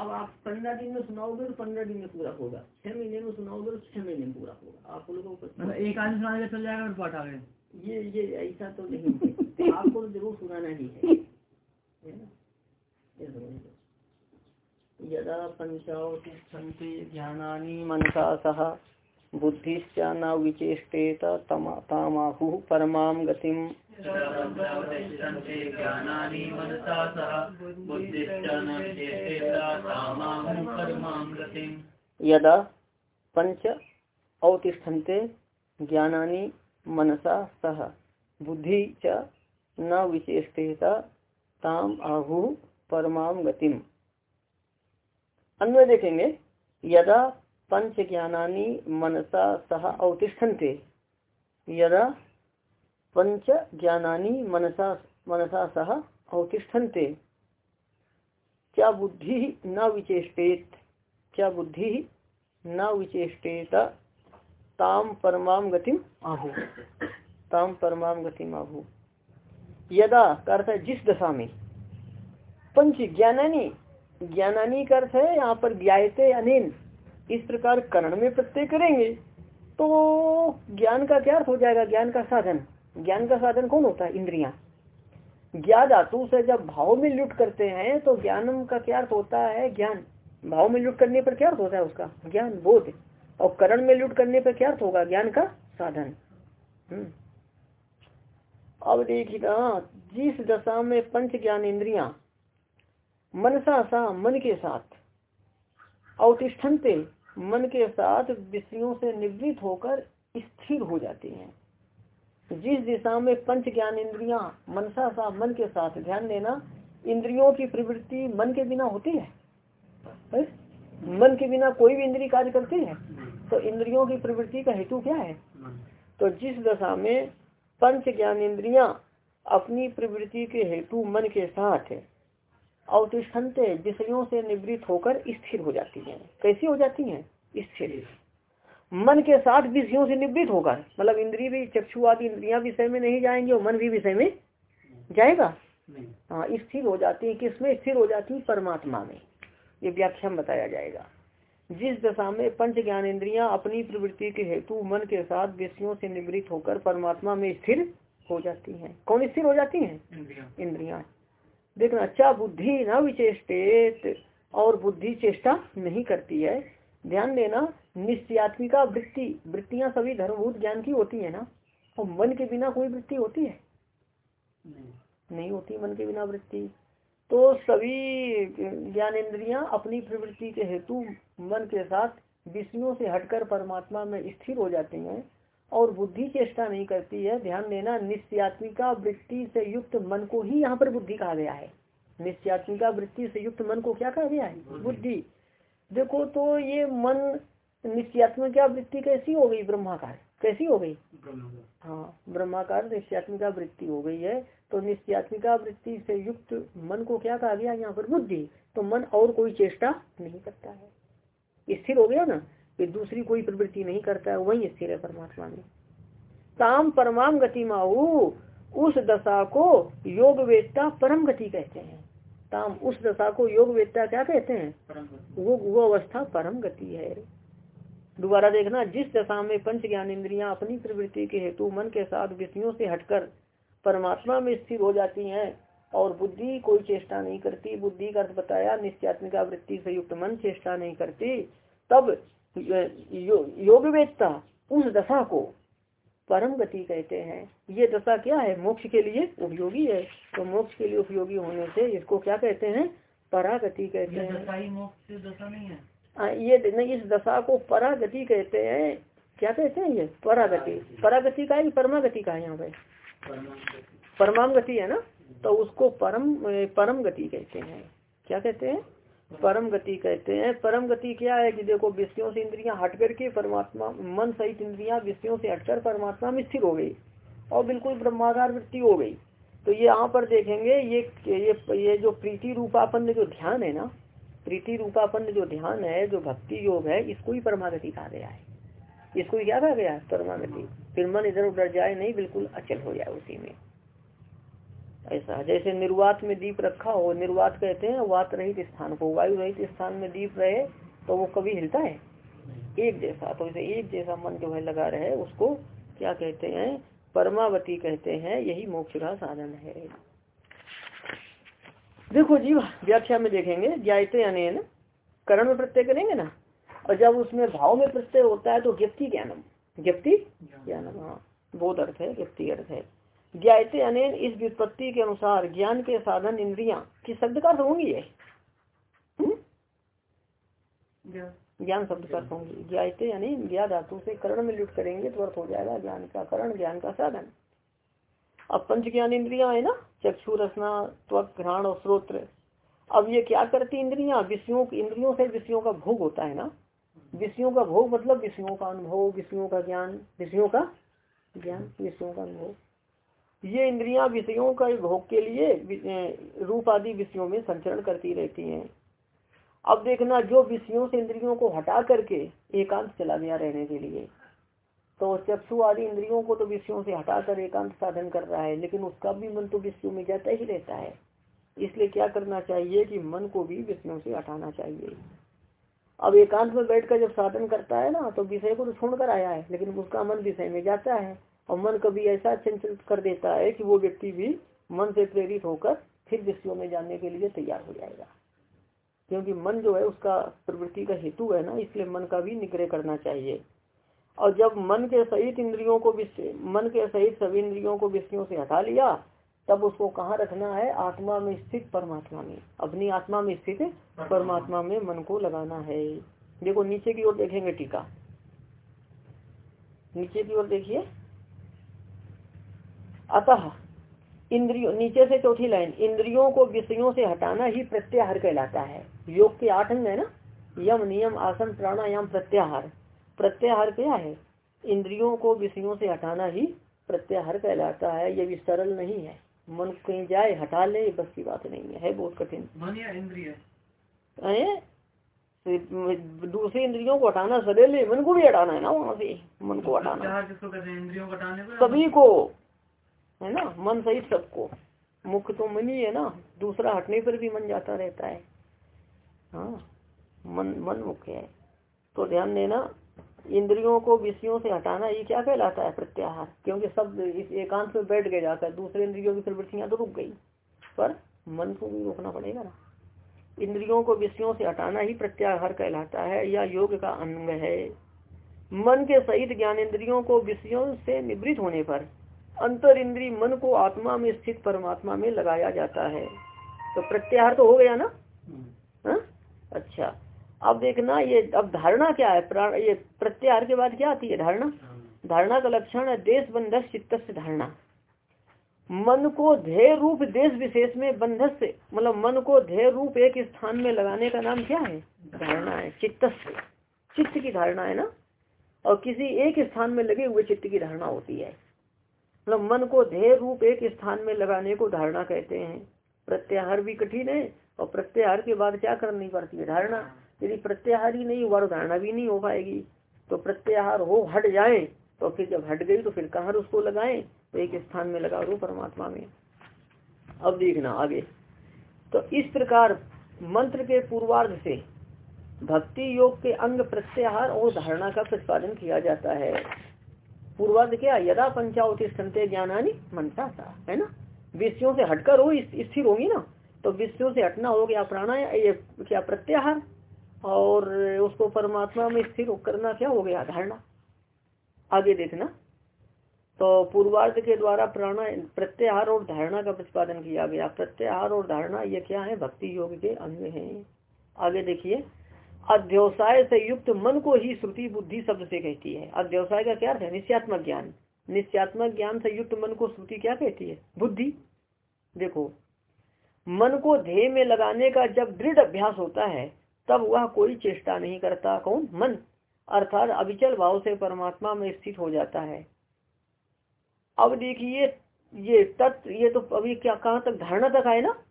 अब आप पंद्रह दिन में सुनाओगे तो पंद्रह दिन में पूरा होगा। छह महीने में सुनाओगे तो छह महीने में पूरा होगा। आप लोगों को मतलब एक आदमी सुना चल जाएगा और पाठ आगे ये ये ऐसा तो नहीं है। आपको तो ज़रूर सुनाना ही है। लो। यदा पंचावतिष्ठन्ति ध्यानानि मनसा सह। बुद्धिश्च न विचेष्टेत तमा तामाहुः परमां यदा पंच अवतिष्ठन्ते ज्ञानानि मनसा सह। बुद्धि च न विचेष्टेत ताम आहु परमाम गतिम। अन्वय देखेंगे यदा पंच ज्ञानानि मनसा सह अवतिष्ठन्ते। यदा पंच ज्ञानानि मनसा मनसा सह अवतिष्ठन्ते। क्या बुद्धि न विचेष्टेत? क्या बुद्धि न विचेष्टेत? ताम परमाम गतिम आहु। ताम परमाम गतिम आहु। यदा, का है, जिस दशा में पंच ज्ञानानी ज्ञानानी का अर्थ है, यहाँ पर ज्ञाते अनिल इस प्रकार करण में प्रत्यय करेंगे तो ज्ञान का क्या अर्थ हो जाएगा? ज्ञान का साधन। ज्ञान का साधन कौन होता है? इंद्रिया। ज्ञा धातु से जब भाव में लुट करते हैं तो ज्ञानम का क्या अर्थ होता है? ज्ञान। भाव में लुट करने पर क्या अर्थ होता है उसका? ज्ञान, बोध। और करण में लुट करने पर क्या अर्थ होगा? ज्ञान का साधन। हम्म। अब देखिएगा जिस दशा में पंच ज्ञान इंद्रिया मनसा सा मन के साथ अवतिष्ठनते मन के साथ विषयों से निवृत्त होकर स्थिर हो जाते हैं जिस दिशा में पंच ज्ञान इंद्रिया मनसा सा मन के साथ ध्यान देना इंद्रियों की प्रवृत्ति मन के बिना होती है, है? मन के बिना कोई भी इंद्रिय कार्य करती है तो इंद्रियों की प्रवृत्ति का हेतु क्या है तो जिस दशा में पंच ज्ञान इंद्रिया अपनी प्रवृत्ति के हेतु मन के साथ अवतिष्ठनते विषयों से निवृत्त होकर स्थिर हो जाती हैं। कैसी हो जाती हैं? स्थिर। मन के साथ विषयों से निवृत्त होकर मतलब इंद्रिय भी चक्षु आदि इंद्रिया विषय में नहीं जाएँगे और मन भी विषय में जाएगा? हाँ स्थिर हो जाती है। किसमें स्थिर हो जाती है परमात्मा में। ये व्याख्या बताया जाएगा। जिस दशा में पंच ज्ञान इंद्रिया अपनी प्रवृत्ति के हेतु मन के साथ विषयों से निवृत्त होकर परमात्मा में स्थिर हो जाती हैं। कौन स्थिर हो जाती हैं? इंद्रिया। देखना अच्छा बुद्धि न विचेष्टेत और बुद्धि चेष्टा नहीं करती है। ध्यान देना निश्चयात्मिका वृत्ति वृत्तियाँ सभी धर्मभूत ज्ञान की होती है ना? और मन के बिना कोई वृत्ति होती है? नहीं, नहीं होती मन के बिना वृत्ति। तो सभी ज्ञान इंद्रियाँ अपनी प्रवृत्ति के हेतु मन के साथ विषयों से हटकर परमात्मा में स्थिर हो जाती हैं। और बुद्धि चेष्टा नहीं करती है ध्यान देना निश्चयात्मिका वृत्ति से युक्त मन को ही यहाँ पर बुद्धि कहा गया है। निश्चयात्मिका वृत्ति से युक्त मन को क्या कहा गया है? बुद्धि। देखो तो ये मन निश्चयात्मिका वृत्ति कैसी हो गई? ब्रह्माकार। कैसी हो गई? हाँ ब्रह्माकार निश्चयात्मिका वृत्ति हो गई है। तो निश्चयात्मिका वृत्ति से युक्त मन को क्या कहा गया? यहाँ पर बुद्धि। तो मन और कोई चेष्टा नहीं करता है। स्थिर हो गया ना? कि दूसरी कोई प्रवृत्ति नहीं करता है वही स्थिर है परमात्मा में। ताम परमाम गति माऊ उस दशा को योग वेदता परम गति कहते हैं। ताम उस दशा को योग वेदता क्या कहते हैं? वो वो अवस्था परम गति है। दोबारा देखना जिस दशा में पंच ज्ञान इंद्रियाँ अपनी प्रवृत्ति के हेतु मन के साथ विषयों से हटकर परमात्मा में स्थिर हो जाती हैं और बुद्धि कोई चेष्टा नहीं करती बुद्धि का अर्थ बताया निश्चयात्मिका वृत्ति से युक्त मन चेष्टा नहीं करती तब यो, योग वेदता उस दशा को। परम गति कहते हैं। ये दशा क्या है? मोक्ष के लिए उपयोगी है। तो मोक्ष के लिए उपयोगी होने से इसको क्या कहते हैं? परागति कहते हैं। मोक्ष दशा नहीं है। आ, ये नहीं इस दशा को परागति कहते हैं। क्या कहते हैं ये? परागति। परागति का है परमागति का है यहाँ पे। परमाम गति है ना? तो उसको परम परम गति कहते हैं। क्या कहते हैं? परम गति कहते हैं। परम गति क्या है कि देखो, विषयों से इंद्रियाँ हट करके परमात्मा, मन सहित इंद्रियाँ विषयों से हटकर परमात्मा में स्थिर हो गई और बिल्कुल ब्रह्माकार वृत्ति हो गई। तो ये यहाँ पर देखेंगे, ये ये ये जो प्रीति रूपापन्न जो ध्यान है ना, प्रीति रूपापन्न जो ध्यान है, जो भक्ति योग है, इसको ही परमागति कहा गया है। इसको ही क्या कहा गया? है परमागति। फिर मन इधर उधर जाए, नहीं, बिल्कुल अचल हो जाए उसी में। ऐसा जैसे निर्वात में दीप रखा हो निर्वात कहते हैं वात रहित स्थान को वायु रहित स्थान में दीप रहे तो वो कभी हिलता है? एक जैसा। तो इसे एक जैसा मन जो है लगा रहे उसको क्या कहते हैं? परमावती कहते हैं। यही मोक्ष का साधन है। देखो जी व्याख्या में देखेंगे ज्ञाते अनेन करण में प्रत्यय करेंगे ना? और जब उसमें भाव में प्रत्यय होता है तो व्यक्ति ज्ञानम। व्यक्ति ज्ञानम हाँ। बहुत अर्थ है व्यक्ति अर्थ है। ज्ञाते अनेन इस व्युत्पत्ति के अनुसार ज्ञान के साधन इंद्रिया। किस शब्द का होंगी ये? हम्म? ज्ञान। शब्द का होंगी। ज्ञाते अनेन ज्ञा धातु से करण में लुट करेंगे तो अर्थ हो जाएगा ज्ञान का करण ज्ञान का साधन। अब पंच ज्ञान इंद्रिया है ना? चक्षु रसना त्वक घ्राण और स्रोत्र। अब ये क्या करती इंद्रिया? विषयों इंद्रियों से विषयों का भोग होता है ना? विषयों का भोग मतलब विषयों का अनुभव विषयों का ज्ञान विषयों का ज्ञान विषयों का अनुभव। ये इंद्रियाँ विषयों का भोग के लिए रूप आदि विषयों में संचरण करती रहती हैं। अब देखना, जो विषयों से इंद्रियों को हटा करके एकांत चला गया रहने के लिए तो चक्षु आदि इंद्रियों को तो विषयों से हटाकर एकांत साधन कर रहा है, लेकिन उसका भी मन तो विषयों में जाता ही रहता है। इसलिए क्या करना चाहिए कि मन को भी विषयों से हटाना चाहिए। अब एकांत में बैठकर जब साधन करता है ना तो विषय को तो छोड़कर आया है, लेकिन उसका मन विषय में जाता है। और मन कभी ऐसा चंचल कर देता है कि वो व्यक्ति भी मन से प्रेरित होकर फिर विषयों में जाने के लिए तैयार हो जाएगा। क्योंकि मन जो है, उसका प्रवृत्ति का हेतु है ना, इसलिए मन का भी निग्रह करना चाहिए। और जब मन के सहित इंद्रियों को मन के सहित सभी इंद्रियों को विषयों से हटा लिया, तब उसको कहाँ रखना है? आत्मा में स्थित परमात्मा में। अपनी आत्मा में स्थित परमात्मा में मन को लगाना है। देखो, नीचे की ओर देखेंगे टीका। नीचे की ओर देखिए। अतः इंद्रियों नीचे से चौथी लाइन इंद्रियों को विषयों से हटाना ही प्रत्याहार कहलाता है। योग के आठ अंग है ना? यम नियम आसन प्राणायाम प्रत्याहार। प्रत्याहार क्या है? इंद्रियों को विषयों से हटाना ही प्रत्याहार कहलाता है। ये भी सरल नहीं है। मन कहीं जाए हटा ले बस की बात नहीं है, है बहुत कठिन। इंद्रिय? दूसरी इंद्रियों को हटाना सरल है। मन को भी हटाना है ना वहाँ से। मन को हटाना। इंद्रियों को सभी को। है ना? मन सहित सबको। मुख्य तो मन ही है ना? दूसरा हटने पर भी मन जाता रहता है। हाँ मन मन मुख्य है। तो ध्यान देना, इंद्रियों को विषयों से हटाना, ये क्या कहलाता है प्रत्याहार? क्योंकि सब इस एकांत में बैठ गए जाकर, दूसरे इंद्रियों की प्रवृत्तियाँ तो रुक गई। पर मन को भी रोकना पड़ेगा ना। इंद्रियों को विषयों से हटाना ही प्रत्याहार कहलाता है, या योग का अंग है। मन के सहित ज्ञान इंद्रियों को विषयों से निवृत्त होने पर अंतर इंद्री मन को आत्मा में स्थित परमात्मा में लगाया जाता है। तो प्रत्याहार तो हो गया ना? हम्म। हा? अच्छा। अब देखना ये अब धारणा क्या है? प्राण ये प्रत्याहार के बाद क्या आती है धारणा? धारणा का लक्षण है देश बंधस चित्त धारणा। मन को ध्येय रूप देश विशेष में बंधस से मतलब मन को ध्येय रूप एक स्थान में लगाने का नाम क्या है? धारणा है चित्त चित्त की धारणा है ना? और किसी एक स्थान में लगे हुए चित्त की धारणा होती है। मतलब मन को ध्येय रूप एक स्थान में लगाने को धारणा कहते हैं। प्रत्याहार भी कठिन है और प्रत्याहार के बाद क्या करनी पड़ती है? धारणा। यदि प्रत्याहार ही नहीं हुआ तो धारणा भी नहीं हो पाएगी। तो प्रत्याहार हो, हट जाए तो फिर जब हट गई तो फिर कहाँ उसको लगाए? तो एक स्थान में लगा दो परमात्मा में। अब देखना आगे। तो इस प्रकार मंत्र के पूर्वार्ध से भक्ति योग के अंग प्रत्याहार और धारणा का प्रतिपादन किया जाता है। पूर्वार्ध क्या, यदा पंचावती ज्ञानानी मनसा था है ना? विषयों से हटकर हो स्थिर होगी ना तो विषयों से हटना हो गया प्राणायाम ये क्या प्रत्याहार? और उसको परमात्मा में स्थिर करना क्या हो गया? धारणा। आगे देखना। तो पूर्वार्ध के द्वारा प्राणा प्रत्याहार और धारणा का प्रतिपादन किया गया। प्रत्याहार और धारणा, ये क्या है? भक्ति योग के अंग हैं। आगे देखिए। अध्यवसाय से युक्त मन को ही श्रुति बुद्धि शब्द से कहती है। अध्यवसाय का क्या है? निश्चयात्मक ज्ञान। निश्चयात्मक ज्ञान से युक्त मन को श्रुति क्या कहती है? बुद्धि। देखो, मन को ध्येय में लगाने का जब दृढ़ अभ्यास होता है, तब वह कोई चेष्टा नहीं करता। कौन? मन। अर्थात अविचल भाव से परमात्मा में स्थित हो जाता है। अब देखिए, ये तत्व, ये तो अभी क्या, कहाँ तक धारणा तक आए ना?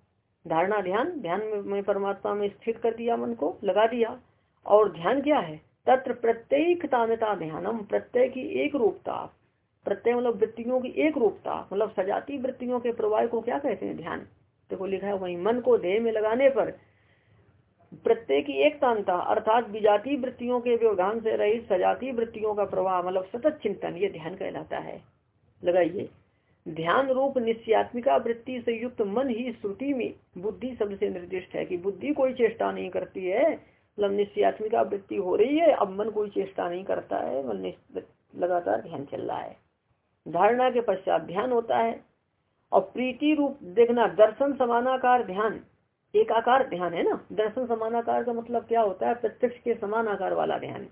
धारणा ध्यान ध्यान में परमात्मा में स्थित कर दिया, मन को लगा दिया, और ध्यान क्या है? तत्र प्रत्येक तानता ध्यानम, प्रत्यय की एक रूपता, प्रत्यय मतलब वृत्तियों की एक रूपता मतलब सजाती वृत्तियों के प्रवाह को क्या कहते हैं? ध्यान। देखो लिखा है वही, मन को देह में लगाने पर प्रत्यय की एक तांता अर्थात विजाती वृत्तियों के व्यवधान से रहित सजाती वृत्तियों का प्रवाह मतलब सतत चिंतन, ये ध्यान कहलाता है। लगाइए। ध्यान रूप निश्चयात्मिका वृत्ति से युक्त मन ही श्रुति में बुद्धि शब्द से निर्दिष्ट है कि बुद्धि कोई चेष्टा नहीं करती है। मतलब निश्चयात्मिका वृत्ति हो रही है, अब मन कोई चेष्टा नहीं करता है मतलब लगातार ध्यान चल रहा है। धारणा के पश्चात ध्यान होता है। और प्रीति रूप देखना, दर्शन समानाकार ध्यान एक आकार ध्यान है ना? दर्शन समानाकार का मतलब क्या होता है? प्रत्यक्ष के समान आकार वाला ध्यान।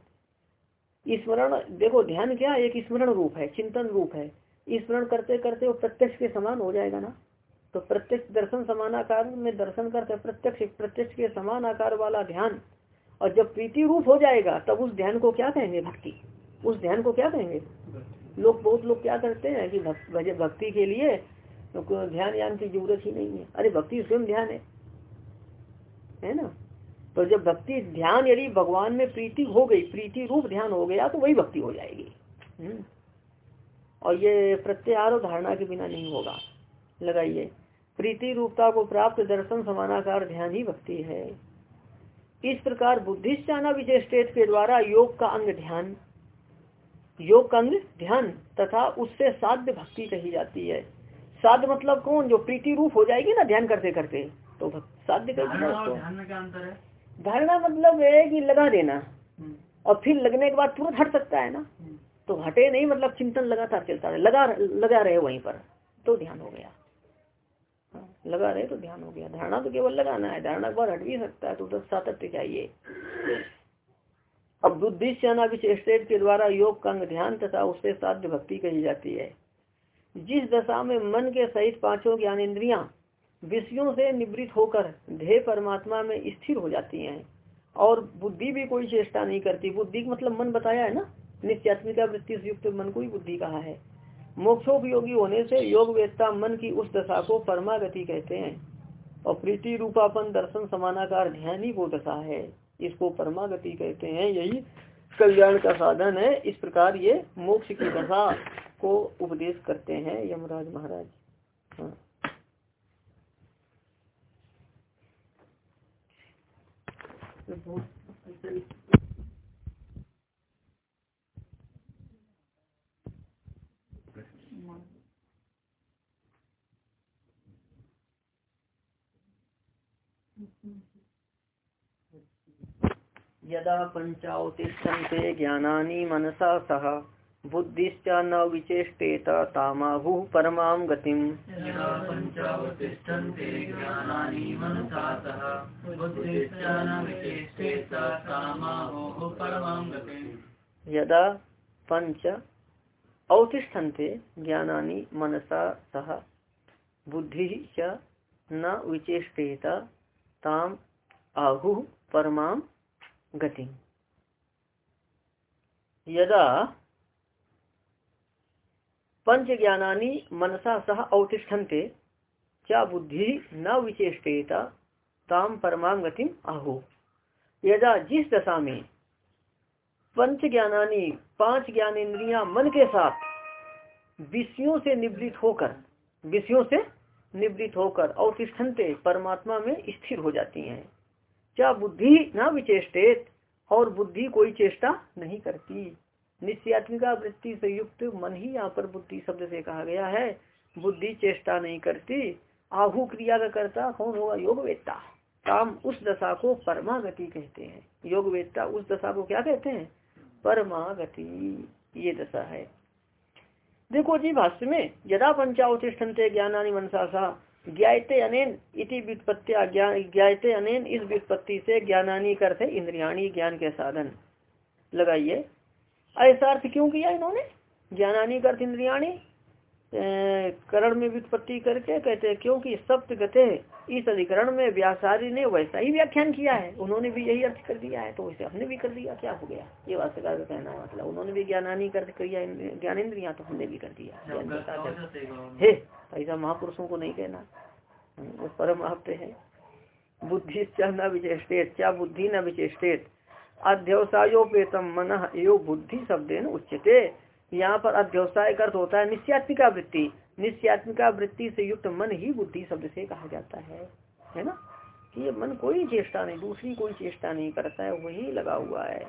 स्मरण देखो, ध्यान क्या? एक स्मरण रूप है, चिंतन रूप है। स्मरण करते करते वो प्रत्यक्ष के समान हो जाएगा ना? तो प्रत्यक्ष दर्शन समान आकार में दर्शन करते प्रत्यक्ष प्रत्यक्ष के समान आकार वाला ध्यान। और जब प्रीति रूप हो जाएगा तब उस ध्यान को क्या कहेंगे? भक्ति। उस ध्यान को क्या कहेंगे? लोग बहुत लोग क्या करते हैं कि भक्ति के लिए तो ध्यान यान की ज़रूरत ही नहीं है। अरे भक्ति स्वयं ध्यान है। है ना? तो जब भक्ति ध्यान यदि भगवान में प्रीति हो गई प्रीति रूप ध्यान हो गया तो वही भक्ति हो जाएगी। हम्म। और ये प्रत्यारोप धारणा के बिना नहीं होगा। लगाइए। प्रीति रूपता को प्राप्त दर्शन समानाकार ध्यान ही भक्ति है। इस प्रकार बुद्धिश्चाना विचेष्टेत के द्वारा योग का अंग ध्यान योग का अंग ध्यान तथा उससे साध्य भक्ति कही जाती है। साध्य मतलब कौन? जो प्रीति रूप हो जाएगी ना ध्यान करते करते तो साध्य धारणा मतलब है कि लगा देना। हम्म। और फिर लगने के बाद तुरंत हट सकता है ना। हम्म। तो हटे नहीं मतलब चिंतन लगातार चलता है लगा लगा रहे वहीं पर तो ध्यान हो गया। हाँ, लगा रहे तो ध्यान हो गया। धारणा तो केवल लगाना है धारणा बार हट भी सकता है तो दस सातत्य चाहिए। अब बुद्धि विशेष के द्वारा योग का ध्यान तथा उससे साध्य भक्ति कही जाती है। जिस दशा में मन के सहित पाँचों ज्ञान इंद्रिया विषयों से निवृत्त होकर ध्येय परमात्मा में स्थिर हो जाती हैं और बुद्धि भी कोई चेष्टा नहीं करती। बुद्धि मतलब मन बताया है ना? निश्चात्मिका वृत्ति से युक्त मन को ही बुद्धि कहा है। मोक्षोपयोगी होने से योग वेदता मन की उस दशा को परमागति कहते हैं। और प्रीति रूपापन दर्शन समानाकार ध्यान ही वो दशा है। इसको परमागति कहते हैं। यही कल्याण का साधन है। इस प्रकार ये मोक्ष की दशा को उपदेश करते हैं यमराज महाराज। हाँ। यदा पंचावतिष्ठन्ते ज्ञानानि मनसा सह बुद्धिश्च न विचेष्टेत तामाहु परमां गतिम्। यदा पंच अवतिष्ठन्ते ज्ञानानि मनसा सह बुद्धि च न विचेष्टेत ताम आहु परमाम गति। यदा पंच ज्ञानानी मनसा सह अवतिष्ठन्ते क्या बुद्धि न विचेषेता ताम परमाम गतिम आहो यदा जिस दशा में पंच ज्ञानानी पाँच ज्ञानेन्द्रिया मन के साथ विषयों से निवृत्त होकर, विषयों से निवृत्त होकर अवतिष्ठन्ते, परमात्मा में स्थिर हो जाती हैं। क्या बुद्धि न विचेष्टेत? और बुद्धि कोई चेष्टा नहीं करती। निश्चयात्मिका वृत्ति से युक्त मन ही यहाँ पर बुद्धि शब्द से कहा गया है। बुद्धि चेष्टा नहीं करती। आहु क्रिया का करता कौन होगा? योग वेत्ता काम उस दशा को परमागति कहते हैं। योग वेत्ता उस दशा को क्या कहते हैं? परमागति। ये दशा है। देखो जी, भाष्य में, यदा पंचावतिष्ठन्ते ज्ञानानि मनसा ज्ञाते अनेन इति व्युत्पत्तिया ज्ञाते अनेन इस व्युत्पत्ति से ज्ञानानी करते इंद्रियाणी ज्ञान के साधन। लगाइए। ऐसा अर्थ क्यों किया इन्होंने? ज्ञानानी अर्थ इंद्रियाणी? करण में व्युत्पत्ति करके कहते हैं क्योंकि सप्त गते इस अधिकरण में व्यासारी ने वैसा ही व्याख्यान किया है। उन्होंने भी यही अर्थ कर दिया है तो वैसे हमने भी कर दिया क्या हो गया? ये वास्तवकार का कहना है मतलब उन्होंने भी ज्ञानानी कर किया ज्ञानेन्द्रिया तो हमने भी कर दिया। है। ऐसा महापुरुषों को नहीं कहना। वो परम आपते है। बुद्धि न विचेषेत क्या बुद्धि न विचेषेत अध्यवसायोपेतम मन यो बुद्धि शब्द उच्चते यहाँ पर अध्यवसाय अर्थ होता है निश्चयात्मिका वृत्ति। निश्चयात्मिका वृत्ति से युक्त मन ही बुद्धि शब्द से कहा जाता है। है ना? कि ये मन कोई चेष्टा नहीं, दूसरी कोई चेष्टा नहीं करता है, वही लगा हुआ है।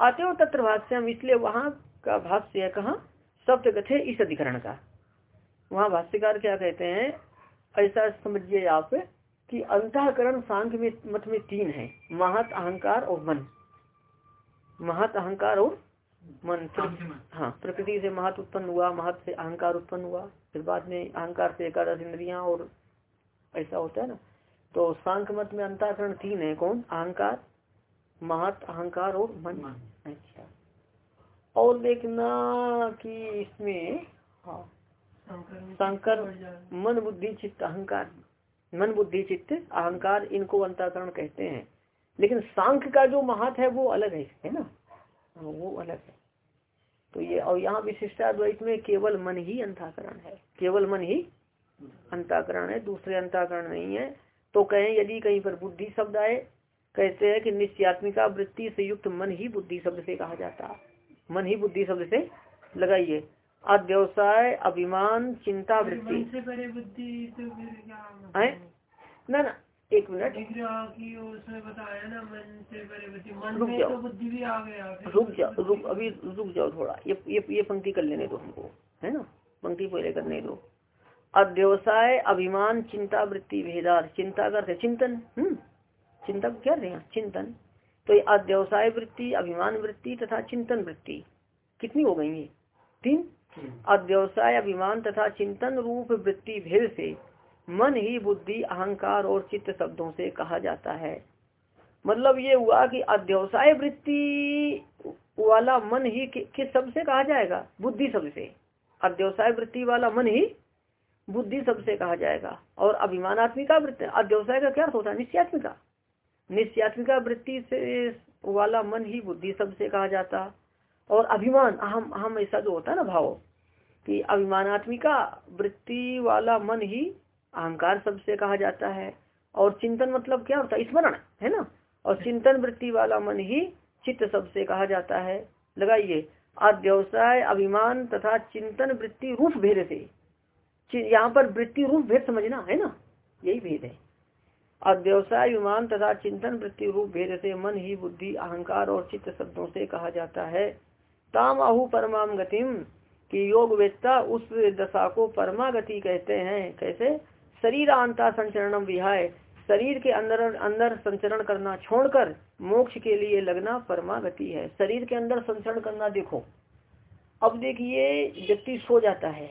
आते हो तत्र भाष्यम, इसलिए वहाँ का भाष्य कहा? शब्द कथे इस अधिकरण का। वहाँ भाष्यकार क्या कहते हैं? ऐसा समझिए आप कि अंतकरण सांख्य में मत में तीन है, महत अहंकार और मन। महत अहंकार और मन हाँ प्रकृति से महत उत्पन्न हुआ महत से अहंकार उत्पन्न हुआ। फिर बाद में अहंकार से एकादश इंद्रिया और ऐसा होता है ना। तो सांख मत में अंताकरण तीन है कौन? अहंकार महत अहंकार और मन। अच्छा। और देखना कि इसमें हाँ। शंकर मन बुद्धि चित्त अहंकार। मन बुद्धि चित्त अहंकार इनको अंताकरण कहते हैं। लेकिन सांख्य का जो महत है वो अलग है है ना? हाँ, वो अलग है। तो ये और यहाँ विशिष्टाद्वैत में केवल मन ही अंताकरण है। केवल मन ही अंताकरण है दूसरे अंताकरण नहीं है। तो कहें यदि कहीं पर बुद्धि शब्द आए कहते हैं कि निश्चयात्मिका वृत्ति से युक्त मन ही बुद्धि शब्द से कहा जाता है। मन ही बुद्धि शब्द से लगाइए। अध्यवसाय अभिमान चिंता वृत्ति। तो ना ना एक मिनट। उसमें बताया ना मन से मन रुक जाओ। तो बुद्धि भी आ गया रुक जाओ रुक अभी रुक जाओ थोड़ा। ये ये ये पंक्ति कर लेने दो हमको है ना? पंक्ति पहले करने दो। अध्यवसाय अभिमान चिंता वृत्ति भेदार चिंता करते चिंतन हम्म? चिंता क्या रहे हैं? चिंतन। तो ये अध्यवसाय वृत्ति अभिमान वृत्ति तथा चिंतन वृत्ति। कितनी हो गई ये? तीन? अध्यवसाय अभिमान तथा चिंतन रूप वृत्ति भेद से मन ही बुद्धि अहंकार और चित्त शब्दों से कहा जाता है। मतलब ये हुआ कि अध्यवसाय वृत्ति वाला मन ही कि, किस शब्द से कहा जाएगा? बुद्धि शब्द अध्यवसाय वृत्ति वाला मन ही बुद्धि शब्द से कहा जाएगा। और अभिमानात्मिका वृत्ति अध्यवसाय का क्या अर्थ होता है निश्चयात्मिका। निश्चयात्मिका वृत्ति से वाला मन ही बुद्धि शब्द से कहा जाता। और अभिमान अहम अहम ऐसा जो होता है ना भाव कि अभिमानात्मिका वृत्ति वाला मन ही अहंकार शब्द से कहा जाता है। और चिंतन मतलब क्या होता है? स्मरण, है ना? और चिंतन वृत्ति वाला मन ही चित्त शब्द से कहा जाता है। लगाइए। अध्यवसाय अभिमान तथा चिंतन वृत्ति रूप भेद से। यहाँ पर वृत्ति रूप भेद समझना, है ना? यही भेद है। अध्यवसाय अभिमान तथा चिंतन वृत्ति रूप भेद से मन ही बुद्धि, अहंकार और चित्त शब्दों से कहा जाता है। ताम आहु परमाम गतिम की योग वेत्ता उस दशा को परमा गति कहते हैं। कैसे? शरीर अंता संचरणम विहाय। शरीर के अंदर अंदर संचरण करना छोड़कर मोक्ष के लिए लगना परमागति है। शरीर के अंदर संचरण करना देखो। अब देखिए, व्यक्ति सो जाता है।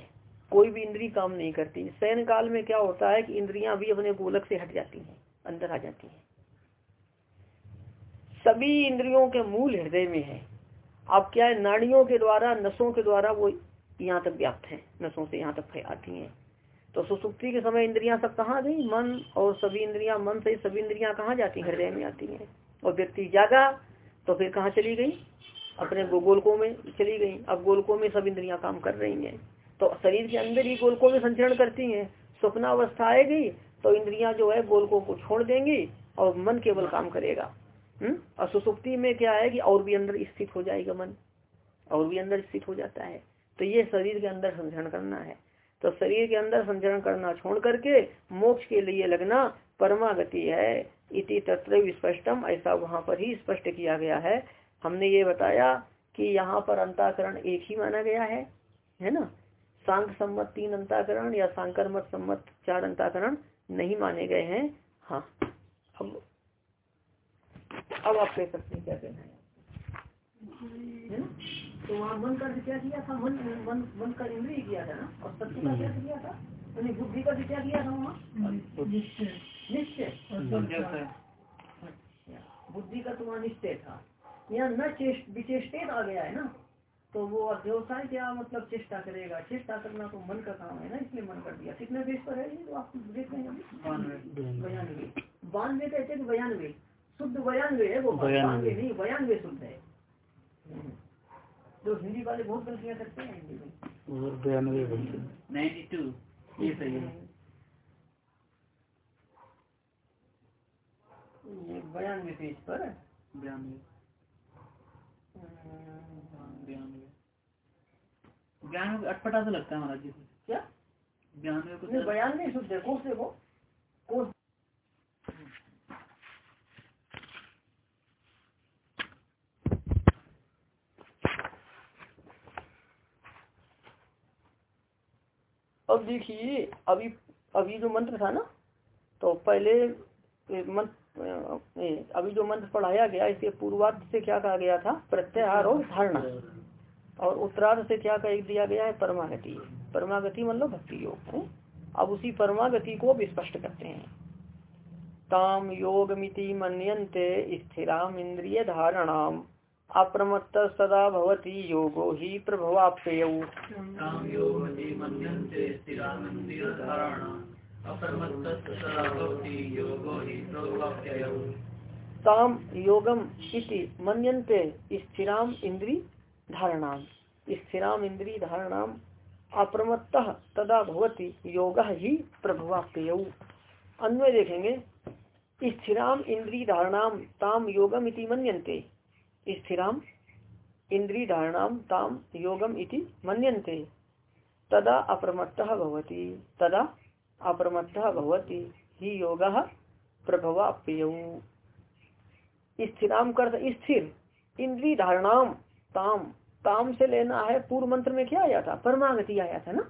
कोई भी इंद्री काम नहीं करती। शयन काल में क्या होता है कि इंद्रियाँ भी अपने गोलक से हट जाती हैं, अंदर आ जाती हैं। सभी इंद्रियों के मूल हृदय में है। अब क्या है? नाड़ियों के द्वारा, नसों के द्वारा वो यहाँ तक व्याप्त है। नसों से यहाँ तक आती हैं। तो सुसुप्ति के समय इंद्रियाँ सब कहाँ गई? मन और सभी इंद्रियाँ, मन से सभी इंद्रियाँ कहाँ जाती हृदय में आती हैं। और व्यक्ति जागा तो फिर कहाँ चली गई? अपने गोलकों में चली गई। अब गोलकों में सब इंद्रियाँ काम कर रही हैं। तो शरीर के अंदर ही गोलकों में संचरण करती हैं। स्वप्नावस्था आएगी तो इंद्रियाँ जो है गोलकों को छोड़ देंगी और मन केवल काम करेगा। हम्म? और सुसुप्ति में क्या है कि और भी अंदर स्थित हो जाएगा मन, और भी अंदर स्थित हो जाता है। तो ये शरीर के अंदर संचरण करना है। तो शरीर के अंदर संचरण करना छोड़ करके मोक्ष के लिए लगना परमा गति है, इति तत्र स्पष्टम, ऐसा वहाँ पर ही स्पष्ट किया गया है। हमने ये बताया कि यहाँ पर अंताकरण एक ही माना गया है है ना? सांख सम्मत तीन अंताकरण या सांकर मत सम्मत चार अंताकरण नहीं माने गए हैं। हाँ अब अब आप कह सकते हैं क्या कहना है। मन का क्या किया था मन मन मन का इंद्रिय किया था ना और सत्य का क्या किया था यानी बुद्धि का भी क्या किया था वहाँ। निश्चय। अच्छा, बुद्धि का तुम्हारा निश्चय था। यहाँ न चेष्ट विचेष्टित आ गया है ना तो वो व्यवसाय क्या मतलब चेष्टा करेगा? चेष्टा करना तो मन का काम है ना इसलिए मन कर दिया। कितने देश पर है ये तो आप देख रहे हैं बयानवे। बानवे कहते हैं बयानवे। शुद्ध बयानवे है वो बानवे नहीं बयानवे शुद्ध है। जो हिंदी वाले बहुत गलतियाँ करते हैं हिंदी में। बयानवे नाइन्टी टू ये सही है। ये बयानवे पेज पर। बयानवे हम्म, बयानवे अटपटा सा लगता है महाराज जी। क्या? ज्ञान में कुछ नहीं बयान नहीं शुद्ध है देखो कोष अब देखिए, अभी अभी जो मंत्र था ना तो पहले मंत्र अभी जो मंत्र पढ़ाया गया, इसके पूर्वार्ध से क्या कहा गया था? प्रत्याहार और धारणा। और उत्तरार्ध से क्या कह दिया गया है? परमागति। परमागति मतलब भक्ति योग, है? अब उसी परमागति को अब स्पष्ट करते हैं। ताम योग मिति मन्यन्ते, स्थिराम इंद्रिय धारणाम अप्रमत्त सदा भवति योगो ही प्रभवाप्ययौ। ताम योगम इति मन्यन्ते स्थिराम इंद्री धारणाम। स्थिराम इंद्री धारणाम अप्रमत्त तदा भवति योग ही प्रभवाप्ययौ। अन्वय देखेंगे स्थिराम इंद्री धारणाम ताम योगम इति मन्यन्ते। स्थिराम इंद्री धारणाम ताम योगम इति मन्यन्ते। तदा अप्रमत्त भवति। तदा अप्रमत्त भवति। ही योग प्रभवाप्ययौ स्थिराम कर स्थिर। इंद्री धारणाम ताम ताम से लेना है पूर्व मंत्र में क्या आया था? परमागति आया था ना?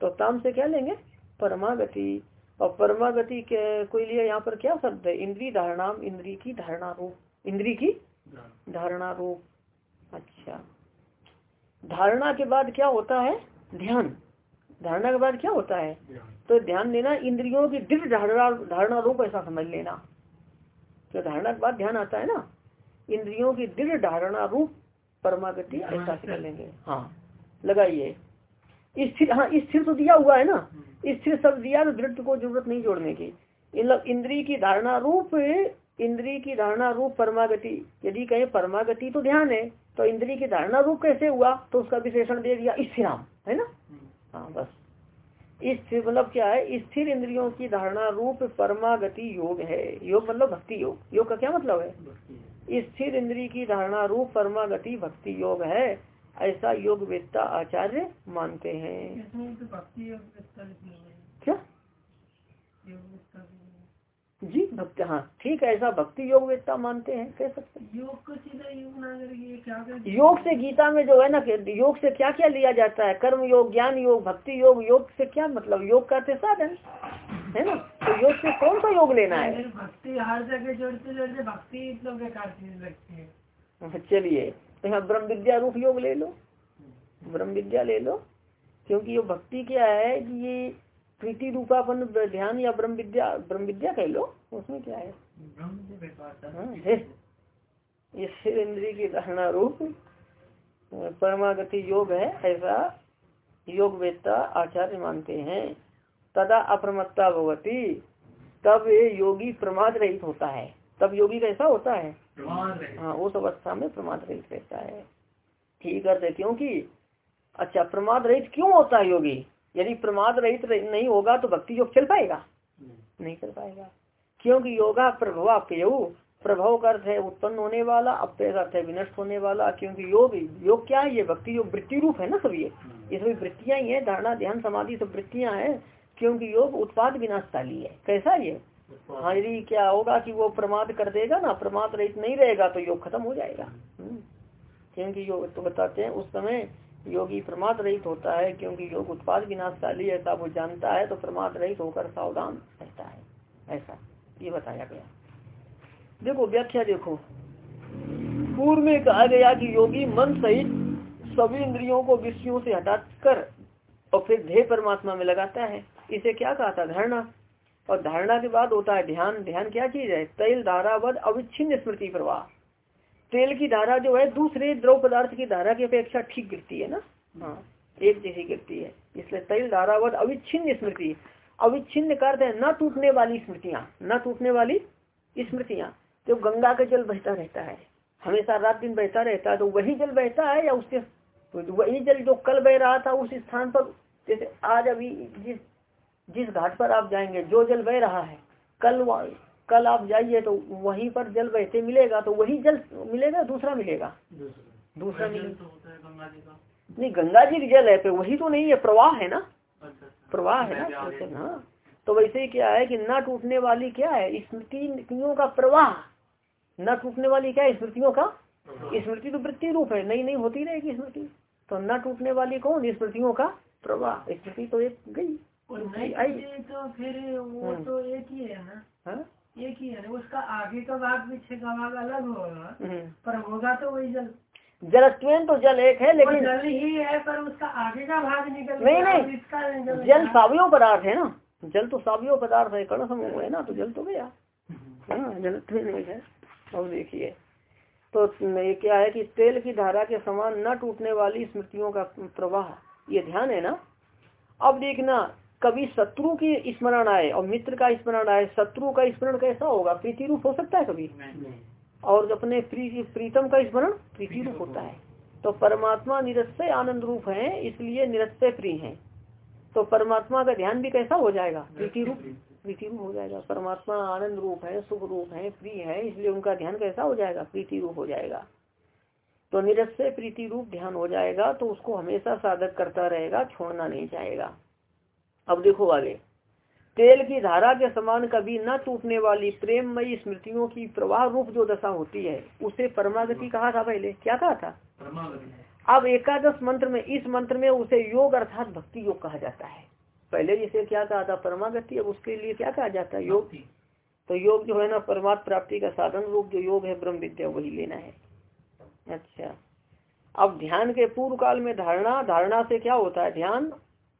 तो ताम से क्या लेंगे? परमागति। और परमागति के, कोई लिए यहाँ पर क्या शब्द है? इंद्री धारणाम इंद्री की धारणा रूप। इंद्री की धारणा रूप। अच्छा। धारणा के बाद क्या होता है? ध्यान। धारणा के बाद क्या होता है? तो ध्यान देना इंद्रियों की दृढ़ धारणा धारणा रूप ऐसा समझ लेना। तो धारणा के बाद ध्यान आता है ना इंद्रियों की दृढ़ धारणा रूप परमागति ऐसा कर लेंगे। हाँ। लगाइए। स्थिर हाँ स्थिर तो दिया हुआ है ना। स्थिर शब्द दिया तो दृढ़ को ज़रूरत नहीं जोड़ने की। मतलब इंद्री की धारणा रूप इंद्री की धारणा रूप परमागति यदि कहे परमागति तो ध्यान है तो इंद्री की धारणा रूप कैसे हुआ तो उसका विशेषण दे दिया स्थिराम है ना? हाँ बस। स्थिर मतलब क्या है स्थिर इंद्रियों की धारणा रूप परमागति योग है। योग मतलब भक्ति योग। योग का क्या मतलब है? स्थिर इंद्री की धारणा रूप परमागति भक्ति योग है। ऐसा योग वेत्ता आचार्य मानते हैं। तो है। क्या योग विस्तार लिखना जी भक्ति हाँ ठीक है ऐसा भक्ति योग वेत्ता मानते हैं कह सकते हैं। योग को सीधा योग ना करके क्या कर योग से गीता में जो है ना योग से क्या क्या लिया जाता है? कर्म योग ज्ञान योग भक्ति योग योग से क्या मतलब? योग करते साधन है ना? तो योग से कौन सा योग लेना है? भक्ति हर जगह जोड़ते जोड़ते भक्ति बेकार लगती है। हाँ, चलिए तो यहाँ ब्रह्म विद्या रूप योग ले लो। ब्रह्म विद्या ले लो क्योंकि ये भक्ति क्या है कि ये प्रीति रूपापन ध्यान या ब्रह्म विद्या ब्रह्म विद्या कह लो उसमें क्या है? था। हाँ, इंद्री की धारणा रूप परमागति योग है ऐसा योग वेत्ता आचार्य मानते हैं। तदा अप्रमत्ता भगवती तब ये योगी प्रमाद रहित होता है। तब योगी कैसा होता है? हाँ उस अवस्था में प्रमाद रहित रहता है। ठीक है क्योंकि अच्छा प्रमाद रहित क्यों होता है योगी? यदि प्रमाद रहित नहीं होगा तो भक्ति योग चल पाएगा? नहीं चल पाएगा। क्योंकि योगा प्रभवा पेयु प्रभाव का अर्थ है उत्पन्न होने वाला अप्य का अर्थ है विनष्ट होने वाला। क्योंकि योग योग क्या है ये? भक्ति योग वृत्ति रूप है ना सब ये? ये सभी वृत्तियाँ ही है धारणा ध्यान समाधि सब वृत्तियाँ हैं। क्योंकि योग उत्पाद विनाशकाली है। कैसा ये? हाँ यदि क्या होगा कि वो प्रमाद कर देगा ना प्रमाद रहित नहीं रहेगा तो योग खत्म हो जाएगा। हम्म। क्योंकि योग तो बताते हैं उस समय योगी प्रमाद रहित होता है, क्योंकि योग उत्पाद विनाशकाली ऐसा वो जानता है तो प्रमाद रहित होकर सावधान रहता है। ऐसा, ये बताया गया। देखो, व्याख्या देखो। पूर्व में कहा गया कि योगी मन सहित सभी इंद्रियों को विषयों से हटाकर और फिर ध्येय परमात्मा में लगाता है। इसे क्या कहा था? धारणा। और धारणा के बाद होता है ध्यान। ध्यान क्या चीज़ है? तैल धारावध अविच्छिन्न स्मृति प्रवाह। तेल की धारा जो है दूसरे द्रव पदार्थ की धारा की अपेक्षा ठीक गिरती है ना? हाँ एक जैसी गिरती है। इसलिए तैल धारावध अविच्छिन्न स्मृति। अविच्छिन्न करते हैं न टूटने वाली स्मृतियाँ न टूटने वाली स्मृतियाँ। तो गंगा का जल बहता रहता है हमेशा रात दिन बहता रहता है तो वही जल बहता है या उसके तो वही जल जो कल बह रहा था उस स्थान पर जैसे आज अभी जिस जिस घाट पर आप जाएँगे जो जल बह रहा है कल कल आप जाइए तो वहीं पर जल बहते मिलेगा तो वही जल मिलेगा दूसरा मिलेगा? दूसरा। मिलेगा। तो नहीं गंगा जी की जल है पे वही तो नहीं है प्रवाह है ना? अच्छा अच्छा। प्रवाह है ना? हाँ। तो वैसे ही क्या है कि न टूटने वाली क्या है? स्मृतियों का प्रवाह। न टूटने वाली क्या है? स्मृतियों का स्मृति तो वृत्ति रूप है नई नहीं होती रहेगी स्मृति। तो न टूटने वाली कौन? स्मृतियों का प्रवाह। स्मृति तो एक गई। और नहीं आई। तो फिर वो हम्म। तो एक ही है ना? एक ही है उसका आगे का भाग पीछे का भाग अलग होगा। हम्म। पर होगा तो वही जल। जलत्वेन तो जल एक है लेकिन जल ही है पर उसका आगे का भाग निकल नहीं, नहीं। जल गया। सावयव पदार्थ है ना। जल तो सावयव पदार्थ है कण समूह है ना तो जल तो गया। हाँ जलत्वेन एक है। अब देखिए। तो ये क्या है कि तेल की धारा के समान न टूटने वाली स्मृतियों का प्रवाह ये ध्यान है ना? अब देखना कभी शत्रु की स्मरण आए और मित्र का स्मरण आए शत्रु का स्मरण कैसा होगा? प्रीति रूप हो सकता है कभी? और अपने प्रीतम का स्मरण प्रीति रूप होता है। तो परमात्मा निरस्य आनंद रूप है इसलिए निरस्य प्रिय है। तो परमात्मा का ध्यान भी कैसा हो जाएगा? प्रीति रूप प्रीति रूप हो जाएगा। परमात्मा आनंद रूप है शुभ रूप है प्रिय है इसलिए उनका ध्यान कैसा हो जाएगा? प्रीति रूप हो जाएगा। तो निरस्य प्रीति रूप ध्यान हो जाएगा तो उसको हमेशा साधक करता रहेगा छोड़ना नहीं चाहेगा। अब देखो आगे। तेल की धारा के समान कभी न टूटने वाली प्रेममयी स्मृतियों की प्रवाह रूप जो दशा होती है उसे परमागति कहा था पहले? क्या कहा था? अब एकादश मंत्र में इस मंत्र में उसे योग अर्थात भक्ति योग कहा जाता है। पहले जिसे क्या कहा था? परमागति अब उसके लिए क्या कहा जाता है? योग। तो योग जो है ना परमात्म प्राप्ति का साधन रूप जो योग है ब्रह्म विद्या वही लेना है। अच्छा। अब ध्यान के पूर्व काल में धारणा धारणा से क्या होता है? ध्यान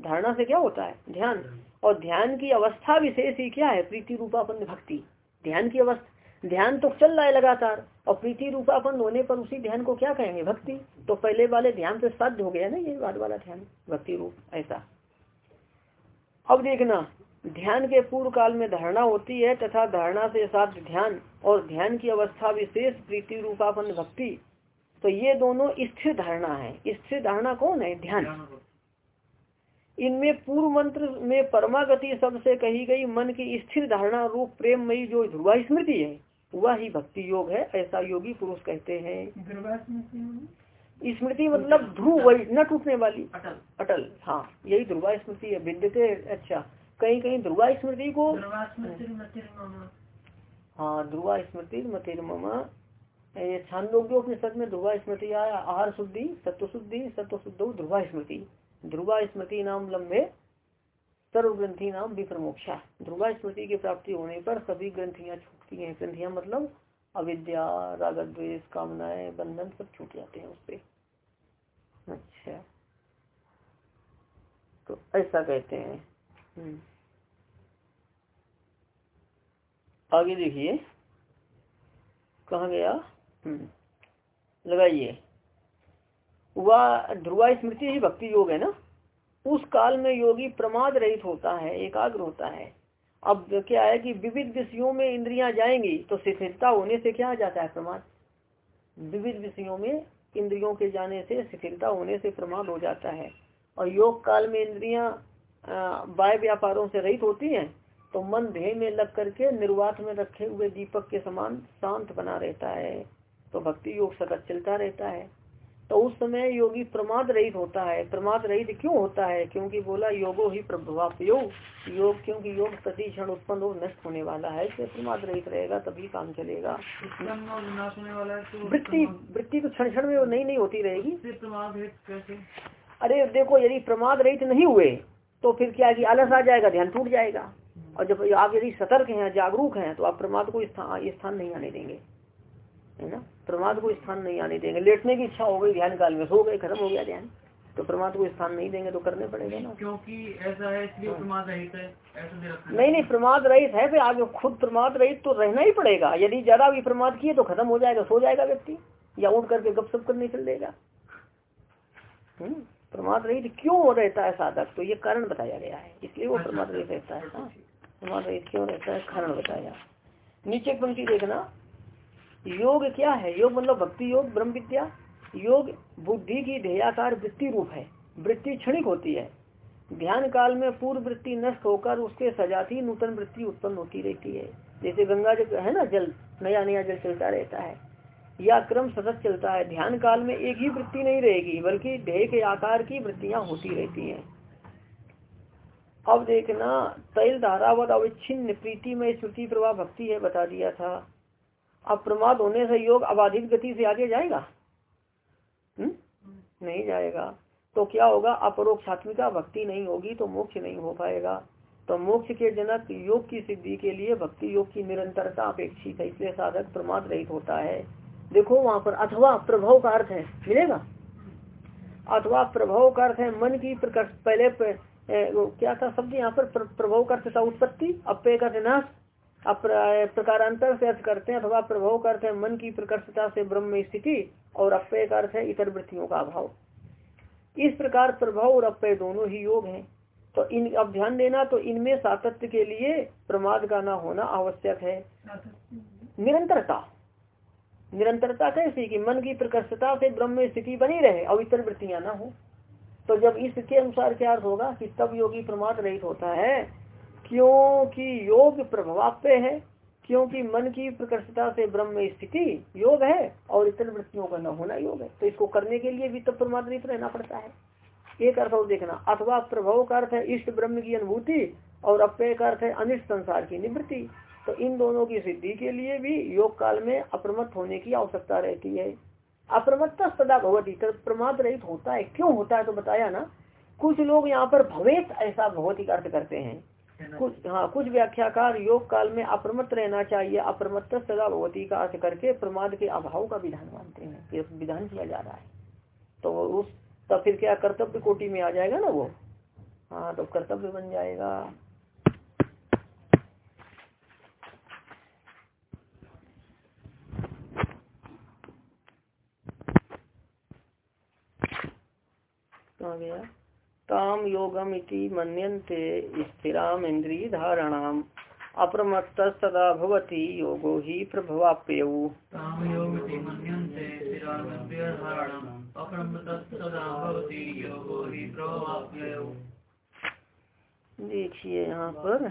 धारणा से क्या होता है? ध्यान। और ध्यान की अवस्था विशेष ही क्या है? प्रीति रूपापन भक्ति। ध्यान की अवस्था। ध्यान तो चल रहा है लगातार। और प्रीति रूपापन होने पर उसी ध्यान को क्या कहेंगे? भक्ति। तो पहले वाले ध्यान से साध्य हो गया ना ये बाद वाला ध्यान? भक्ति रूप ऐसा। अब देखना ध्यान के पूर्व काल में धारणा होती है तथा धारणा से साथ ध्यान और ध्यान की अवस्था विशेष प्रीति रूपापन भक्ति। तो ये दोनों स्थिर धारणा है। स्थिर धारणा कौन है? ध्यान। इनमें पूर्व मंत्र में परमागति शब्द से कही गई मन की स्थिर धारणा रूप प्रेममयी जो ध्रुवा स्मृति है वह ही भक्ति योग है ऐसा योगी पुरुष कहते हैं। स्मृति स्मृति मतलब ध्रुव वही न टूटने वाली। अटल। अटल हाँ यही ध्रुवा स्मृति है विद्यते अच्छा कहीं कहीं ध्रुवा स्मृति को हाँ ध्रुवा स्मृति मतिर ममा। ये छांदोग्योपनिषद में ध्रुवा स्मृति आया आहार शुद्धि सत्व शुद्धि सत्व शुद्ध ध्रुवा स्मृति। ध्रुवा स्मृति नाम लंबे सर्व ग्रंथि नाम विप्रमोक्षा। ध्रुवा स्मृति की प्राप्ति होने पर सभी ग्रंथियाँ छूटती हैं। ग्रंथियाँ मतलब अविद्या राग द्वेष कामनाएँ, बंधन सब छूट जाते हैं उससे अच्छा। तो ऐसा कहते हैं। हम्म। आगे देखिए। कहा गया? हम्म। लगाइए। वह ध्रुवा स्मृति ही भक्ति योग है ना? उस काल में योगी प्रमाद रहित होता है, एकाग्र होता है। अब क्या है कि विविध विषयों में इंद्रियाँ जाएँगी तो शिथिलता होने से क्या आ जाता है प्रमाद? विविध विषयों में इंद्रियों के जाने से, शिथिलता होने से प्रमाद हो जाता है। और योग काल में इंद्रियाँ बाय व्यापारों से रहित होती हैं तो मन ध्येय में लग करके निर्वात में रखे हुए दीपक के समान शांत बना रहता है। तो भक्ति योग सतत चलता रहता है। तो उस समय योगी प्रमाद रहित होता है। प्रमाद रहित क्यों होता है? क्योंकि बोला योगो ही प्रभाव योग। योग क्योंकि योग प्रति क्षण उत्पन्न हो नष्ट होने वाला है। इसलिए प्रमाद रहित रहेगा तभी काम चलेगा। और तो वृत्ति वृत्ति तो क्षण क्षण में वो नई नई होती रहेगी। प्रमाद कैसे? अरे देखो यदि प्रमाद रहित नहीं हुए तो फिर क्या कि आलस आ जाएगा ध्यान टूट जाएगा? और जब आप यदि सतर्क हैं जागरूक हैं तो आप प्रमाद को स्थान नहीं आने देंगे। है? ना प्रमाद को स्थान नहीं आने देंगे। लेटने की इच्छा हो गई ध्यान काल में सो गए खत्म हो गया ध्यान। तो प्रमाद को स्थान नहीं देंगे तो करने पड़ेगा ना। क्योंकि ऐसा है इसलिए प्रमाद रहित है है नहीं नहीं प्रमाद रहित है फिर आगे खुद प्रमाद रहित तो रहना ही पड़ेगा। यदि ज़्यादा भी प्रमाद किए तो खत्म हो जाएगा सो जाएगा व्यक्ति। या उठ करके गपशप करने चल देगा। हम्म, प्रमाद रहित क्यों रहता है साधक? तो ये कारण बताया गया है। इसलिए वो प्रमाद रहित रहता है। हाँ प्रमाद रहित क्यों रहता है? कारण बताया। नीचे पंक्ति देखना। योग क्या है? योग मतलब भक्ति योग, ब्रह्म विद्या। योग बुद्धि की ध्येयाकार वृत्ति रूप है। वृत्ति क्षणिक होती है। ध्यान काल में पूर्व वृत्ति नष्ट होकर उसके सजाती नूतन वृत्ति उत्पन्न होती रहती है। जैसे गंगा जल है ना, जल नया नया जल चलता रहता है। या क्रम सतत चलता है। ध्यान काल में एक ही वृत्ति नहीं रहेगी, बल्कि देह के आकार की वृत्तियाँ होती रहती हैं। अब देखना, तैल धारावत अविच्छिन्न प्रीति में श्रुति प्रवाह भक्ति है, बता दिया था। अब प्रमाद होने से योग अबाधित गति से आगे जाएगा? हुँ? नहीं जाएगा। तो क्या होगा? अपरोक्षात्मिका भक्ति नहीं होगी तो मोक्ष नहीं हो पाएगा। तो मोक्ष के जनक योग की सिद्धि के लिए भक्ति योग की निरंतरता अपेक्षित है इसलिए साधक प्रमाद रहित होता है। देखो वहाँ पर अथवा प्रभाव का अर्थ है मिलेगा? अथवा प्रभाव का अर्थ है मन की प्रकट पहले ए, क्या था? शब्द यहाँ पर प्रभाव का अर्थ था उत्पत्ति अप्य का नाश प्रकारांतर से अर्थ करते हैं अथवा प्रभाव का अर्थ है मन की प्रकर्षता से ब्रह्म स्थिति और अप्य का अर्थ है इतर वृत्तियों का अभाव। इस प्रकार प्रभाव और अप्य दोनों ही योग हैं। तो इन अब ध्यान देना तो इनमें सातत्य के लिए प्रमाद का ना होना आवश्यक है। निरंतरता। निरंतरता कैसी? कि मन की प्रकर्षता से ब्रह्म स्थिति बनी रहे और इतर वृत्तियाँ ना हो। तो जब इसके अनुसार क्या अर्थ होगा कि तब योगी प्रमाद रहित होता है। क्योंकि योग प्रभावाप्य है, क्योंकि मन की प्रकर्षता से ब्रह्म स्थिति योग है और इतर वृत्तियों का न होना योग है। तो इसको करने के लिए भी तब प्रमाद रहना पड़ता है। एक अर्थ और देखना, अथवा प्रभाव का अर्थ है इष्ट ब्रह्म की अनुभूति और अप्य का अर्थ है अनिष्ट संसार की निवृत्ति। तो इन दोनों की सिद्धि के लिए भी योग काल में अप्रमत्त होने की आवश्यकता रहती है। अप्रमत्ता सदा भगवती प्रमाद रहित होता है। क्यों होता है तो बताया ना, कुछ लोग यहाँ पर भवेत ऐसा भगवती अर्थ करते हैं। कुछ हाँ कुछ व्याख्याकार योग काल में अप्रमत्त रहना चाहिए। अप्रमत्त सदा भगवती का अर्थ करके प्रमाद के अभाव का विधान मानते हैं ये विधान किया जा रहा है। तो उस, तब फिर क्या कर्तव्य कोटि में आ जाएगा ना वो? हाँ तो कर्तव्य बन जाएगा। कहा गया। ताम योगम इति मन्यन्ते स्थिराम इंद्रिय धारणाम अप्रमत्त सदा भवती योगो ही प्रभवाप्यऊ देखिए यहाँ पर।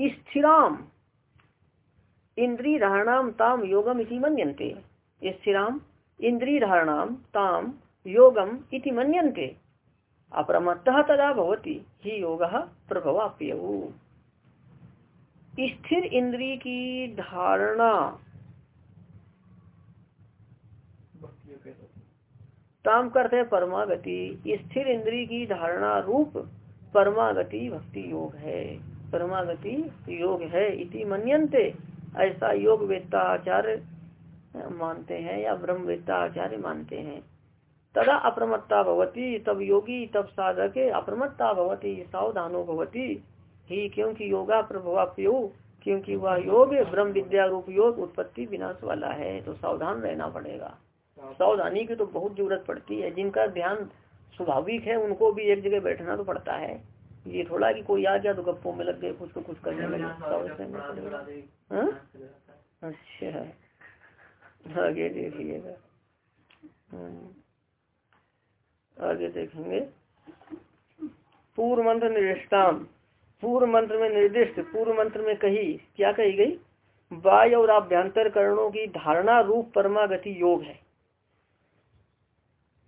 स्थिराम इंद्रिय धारणाम ताम योगम इति मन्यन्ते। स्थिराम इंद्रिय धारणाम ताम योगम इति मन्यन्ते। अप्रमत्त तदा भवती, ही योग प्रभवाप्यऊ स्थिर इंद्री की धारणा। ताम करते परमागति। स्थिर इंद्री की धारणा रूप परमागति भक्ति योग है। परमागति योग है इति मन्यन्ते। ऐसा योग वेत्ता आचार्य मानते हैं या ब्रह्म वेत्ता आचार्य मानते हैं। तदा अप्रमत्ता भवती, तब योगी, तब साधक अप्रमत्ता भवती, सावधानो भवती। ही क्योंकि योगा प्रभाव क्योंकि वह योग, ब्रह्म विद्या रूप योग उत्पत्ति विनाश वाला है तो सावधान रहना पड़ेगा। सावधानी की तो बहुत ज़रूरत पड़ती है, जिनका ध्यान स्वाभाविक है, उनको भी एक जगह बैठना तो पड़ता है। ये थोड़ा कि कोई आ गया तो गप्पों में लग गए, कुछ को कुछ करने लगे हाँ? अच्छा। आगे देखिएगा। आगे देखेंगे। पूर्व मंत्र निर्दिष्टाम पूर्व मंत्र में निर्दिष्ट पूर्व मंत्र में कही क्या कही गई? वाय और आभ्यंतर करणों की धारणा रूप परमागति योग है।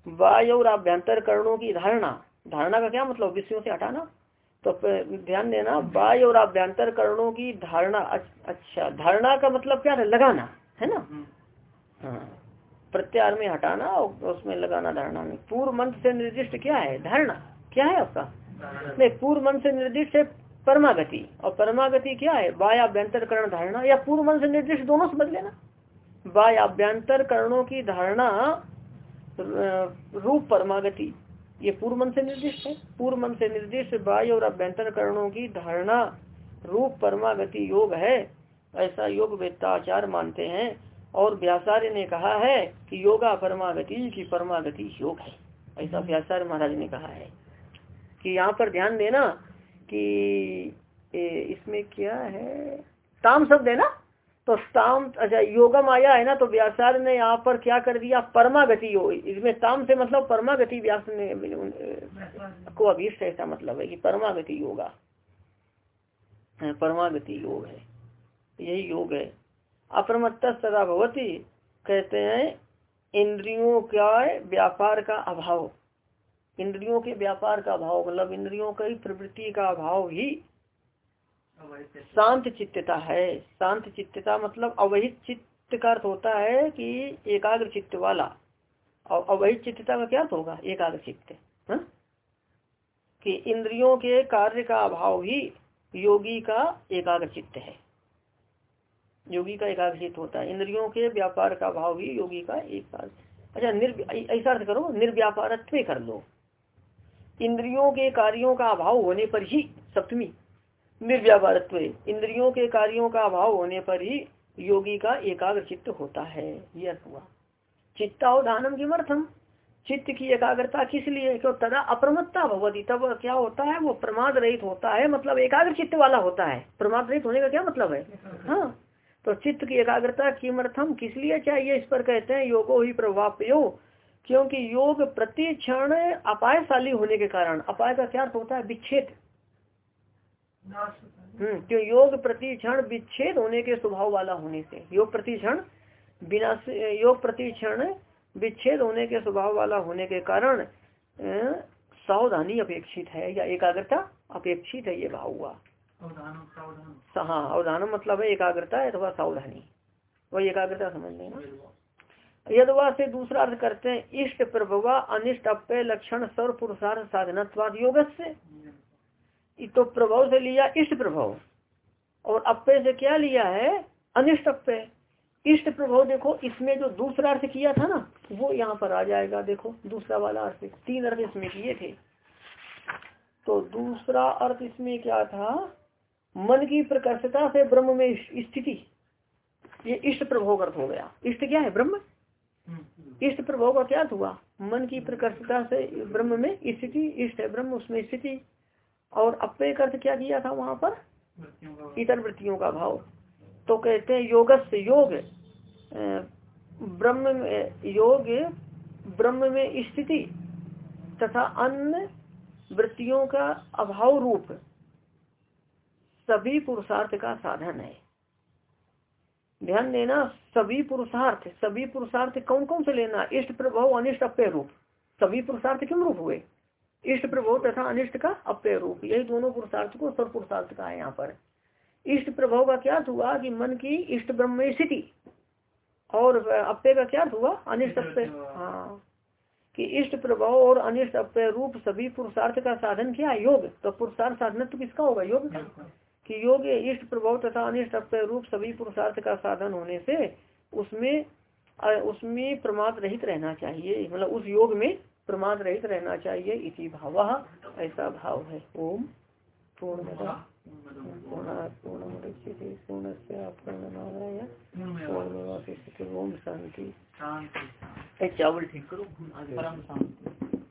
वाय और आभ्यंतर करणों की धारणा धारणा का क्या मतलब? विषयों से हटाना। तो ध्यान देना वाय और आभ्यंतर करणों की धारणा अच्छा धारणा का मतलब क्या है? लगाना है ना? हाँ। प्रत्यार में हटाना और उसमें लगाना, धारणा में। पूर्व मंत्र से निर्दिष्ट क्या है? धारणा। क्या है आपका? नहीं, पूर्व मंत्र से निर्दिष्ट है परमागति। और परमागति क्या है? वाय आभ्यंतर करण धारणा। या पूर्व मंत्र से निर्दिष्ट दोनों समझ लेना वाय आभ्यंतर करणों की धारणा रूप परमागति। ये पूर्व मन से निर्दिष्ट है। पूर्व मन से निर्दिष्ट वाय और अभ्यंतर करणों की धारणा, रूप परमागति योग है। ऐसा योग वेत्ताचार मानते हैं। और व्यासार्य ने कहा है कि योगा परमागति की परमागति योग है। ऐसा व्यासार्य महाराज ने कहा है। कि यहाँ पर ध्यान देना कि इसमें क्या है? ताम शब्द है ना? तो ताम अच्छा योगम आया है ना तो व्यासार ने यहाँ पर क्या कर दिया? परमागति योग इसमें ताम से मतलब परमागति व्यास ने को अभीष्ट ऐसा मतलब है कि परमागति योगा। परमागति योग है। यही योग है। अप्रमत्त सदा भवती। कहते हैं, इंद्रियों का व्यापार का अभाव। इंद्रियों के व्यापार का अभाव मतलब इंद्रियों की प्रवृत्ति का अभाव ही शांत चित्तता है। शांत चित्तता मतलब अवहित चित्त का अर्थ होता है कि एकाग्र चित्त वाला। और अवहित चित्तता का क्या अर्थ होगा? एकाग्र चित्त हाँ? कि इंद्रियों के कार्य का अभाव ही योगी का एकाग्र चित्त है। योगी का एकाग्र चित्त होता है। इंद्रियों के व्यापार का भाव ही योगी का एक अच्छा निर् ऐसा अर्थ करो निर्व्यापार कर लो। इंद्रियों के कार्यों का अभाव होने पर ही सप्तमी निर्व्यापार इंद्रियों के कार्यों का अभाव होने पर ही योगी का एकाग्र चित्त होता है। यह अर्थ हुआ। चित्तावधानम किमर्थम चित्त की एकाग्रता किस लिए? क्यों? तदा अप्रमत्ता भगवती तब क्या होता है? वो प्रमाद रहित होता है। मतलब एकाग्र चित्त वाला होता है। प्रमाद रहित होने का क्या मतलब है? हाँ। तो चित्त की एकाग्रता किमर्थम किस लिए चाहिए? इस पर कहते हैं, योगो ही प्रभाव क्योंकि योग प्रति क्षण अपायशाली होने के कारण, अपाय का क्या होता है? विच्छेद। हम्म क्यों? योग प्रति क्षण विच्छेद होने के स्वभाव वाला होने से। योग प्रति क्षण बिना योग प्रति क्षण विच्छेद होने के स्वभाव वाला होने के कारण सावधानी अपेक्षित है या एकाग्रता अपेक्षित है, ये भाव हुआ। हाँ अवधान मतलब है एकाग्रता अथवा सावधानी। वही एकाग्रता समझ लेना यदवा। से दूसरा अर्थ करते हैं इष्ट प्रभवा अनिष्ट अप्य लक्षण सर्व पुरुषार्थ साधनत्वाद योग से तो प्रभाव से लिया इष्ट प्रभाव। और अप्य से क्या लिया है? अनिष्ट अप्य इष्ट प्रभाव देखो इसमें जो दूसरा अर्थ किया था ना वो यहाँ पर आ जाएगा देखो दूसरा वाला अर्थ। तीन अर्थ इसमें किए थे। तो दूसरा अर्थ इसमें क्या था? मन की प्रकर्षता से ब्रह्म में स्थिति। ये इष्ट प्रभाव अर्थ हो गया। इष्ट क्या है? ब्रह्म? इष्ट प्रभाव का क्या हुआ? मन की प्रकर्षता से ब्रह्म में स्थिति, इष्ट है ब्रह्म, उसमें स्थिति। और अपे अर्थ क्या किया था वहाँ पर? इतर वृत्तियों का भाव। तो कहते हैं योगस योग। ब्रह्म में, योग ब्रह्म में स्थिति तथा अन्य वृत्तियों का अभाव रूप। सभी पुरुषार्थ का साधन है। ध्यान देना सभी पुरुषार्थ सभी पुरुषार्थ कौन कौन से लेना? इष्ट प्रभाव अनिष्ट अप्य रूप। सभी पुरुषार्थ क्यों रूप हुए? इष्ट प्रभाव तथा अनिष्ट का अप्य रूप। यही दोनों पुरुषार्थ को सर्व पुरुषार्थ का है यहाँ पर। इष्ट प्रभाव का क्या हुआ कि मन की इष्ट ब्रह्म स्थिति? और अप्य का क्या हुआ? अनिष्ट अप्य। हाँ। कि इष्ट प्रभाव और अनिष्ट अप्य रूप सभी पुरुषार्थ का साधन क्या योग। तो पुरुषार्थ साधन तो किसका होगा? योग का योग इष्ट प्रभाव तथा अनिष्ट रूप सभी पुरुषार्थ का साधन होने से उसमें उसमें प्रमाद रहित रहना चाहिए। मतलब उस योग में प्रमाद रहित रहना चाहिए इसी भाव। ऐसा भाव है। ओम। पूर्ण पूर्णस्य ओम शांति चावल ठीक करो।